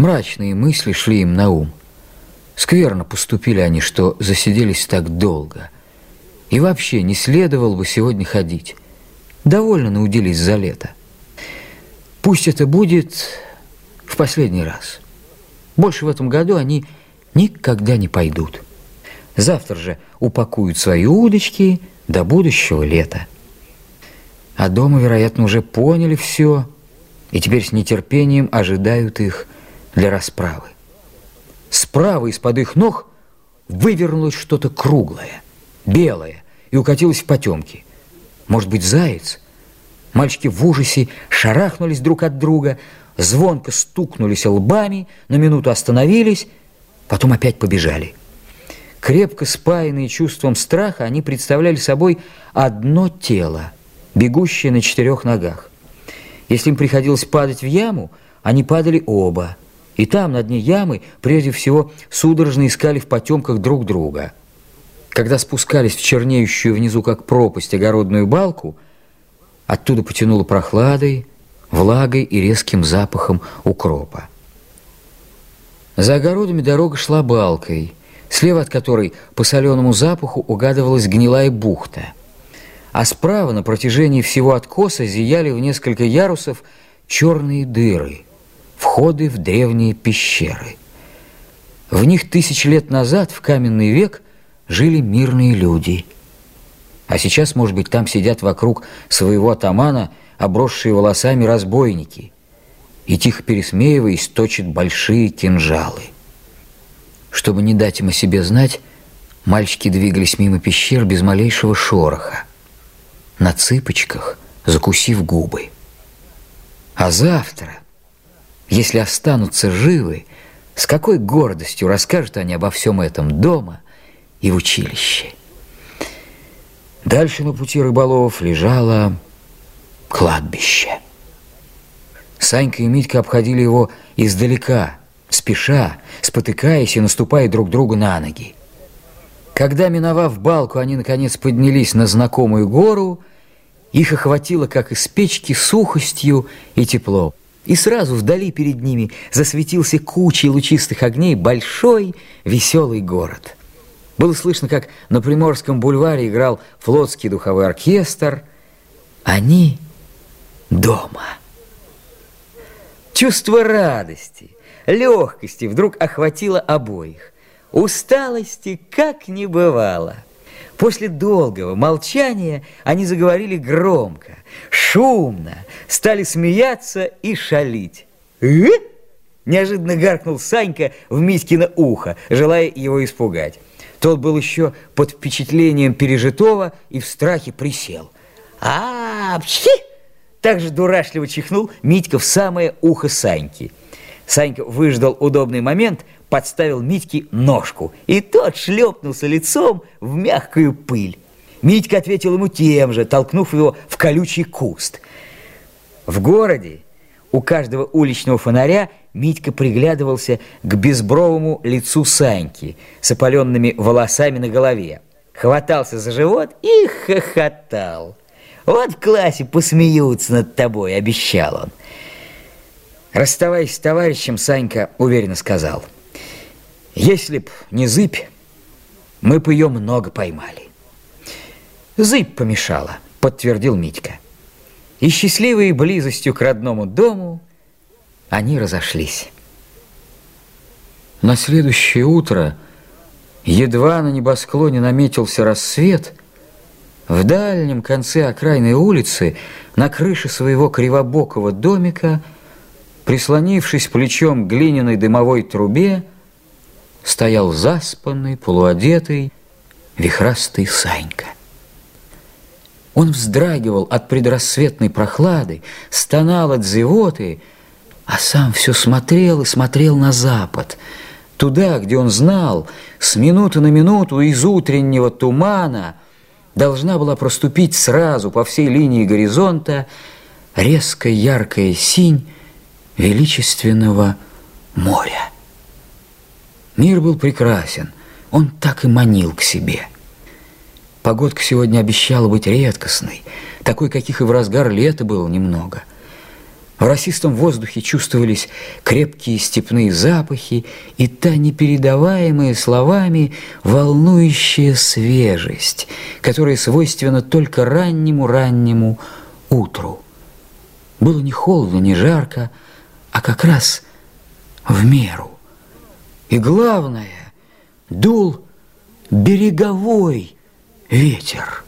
Мрачные мысли шли им на ум. Скверно поступили они, что засиделись так долго. И вообще не следовало бы сегодня ходить. Довольно наудились за лето. Пусть это будет в последний раз. Больше в этом году они никогда не пойдут. Завтра же упакуют свои удочки до будущего лета. А дома, вероятно, уже поняли все и теперь с нетерпением ожидают их для расправы. Справа из-под их ног вывернулось что-то круглое, белое, и укатилось в потемки. Может быть, заяц? Мальчики в ужасе шарахнулись друг от друга, звонко стукнулись лбами, на минуту остановились, потом опять побежали. Крепко спаянные чувством страха, они представляли собой одно тело, бегущее на четырех ногах. Если им приходилось падать в яму, они падали оба. И там, на дне ямы, прежде всего, судорожно искали в потемках друг друга. Когда спускались в чернеющую внизу, как пропасть, огородную балку, оттуда потянуло прохладой, влагой и резким запахом укропа. За огородами дорога шла балкой, слева от которой по соленому запаху угадывалась гнилая бухта, а справа на протяжении всего откоса зияли в несколько ярусов черные дыры, входы в древние пещеры. В них тысячи лет назад, в каменный век, жили мирные люди. А сейчас, может быть, там сидят вокруг своего атамана обросшие волосами разбойники, и, тихо пересмеиваясь, точат большие кинжалы. Чтобы не дать им о себе знать, мальчики двигались мимо пещер без малейшего шороха, на цыпочках, закусив губы. А завтра, если останутся живы, с какой гордостью расскажут они обо всем этом дома и в училище. Дальше на пути рыболовов лежала кладбище. Санька и Митька обходили его издалека, спеша, спотыкаясь и наступая друг другу на ноги. Когда, миновав балку, они, наконец, поднялись на знакомую гору, их охватило, как из печки, сухостью и тепло. И сразу вдали перед ними засветился кучей лучистых огней большой веселый город. Было слышно, как на Приморском бульваре играл флотский духовой оркестр. Они дома. Чувство радости, легкости вдруг охватило обоих. Усталости как не бывало. После долгого молчания они заговорили громко, шумно, стали смеяться и шалить. «Э?» Неожиданно гаркнул Санька в Митькино ухо, желая его испугать. Тот был еще под впечатлением пережитого и в страхе присел. «А, пчхи!» Так же дурашливо чихнул Митька в самое ухо Саньки. Санька выждал удобный момент, подставил Митьке ножку, и тот шлепнулся лицом в мягкую пыль. Митька ответил ему тем же, толкнув его в колючий куст. В городе у каждого уличного фонаря Митька приглядывался к безбровому лицу Саньки с опаленными волосами на голове, хватался за живот и хохотал. Вот в классе посмеются над тобой, обещал он. Расставаясь с товарищем, Санька уверенно сказал, если б не зыбь, мы бы ее много поймали. Зыбь помешала, подтвердил Митька. И счастливые близостью к родному дому они разошлись. На следующее утро, едва на небосклоне наметился рассвет, в дальнем конце окраинной улицы, на крыше своего кривобокого домика, прислонившись плечом к глиняной дымовой трубе, стоял заспанный, полуодетый, вихрастый Санька. Он вздрагивал от предрассветной прохлады, стонал от зевоты, а сам все смотрел и смотрел на запад, туда, где он знал, с минуты на минуту из утреннего тумана – должна была проступить сразу по всей линии горизонта резкая яркая синь величественного моря. Мир был прекрасен, он так и манил к себе. Погодка сегодня обещала быть редкостной, такой, каких и в разгар лета было немного. В росистом воздухе чувствовались крепкие степные запахи и та непередаваемая словами волнующая свежесть, которая свойственна только раннему-раннему утру. Было не холодно, не жарко, а как раз в меру. И главное, дул береговой ветер.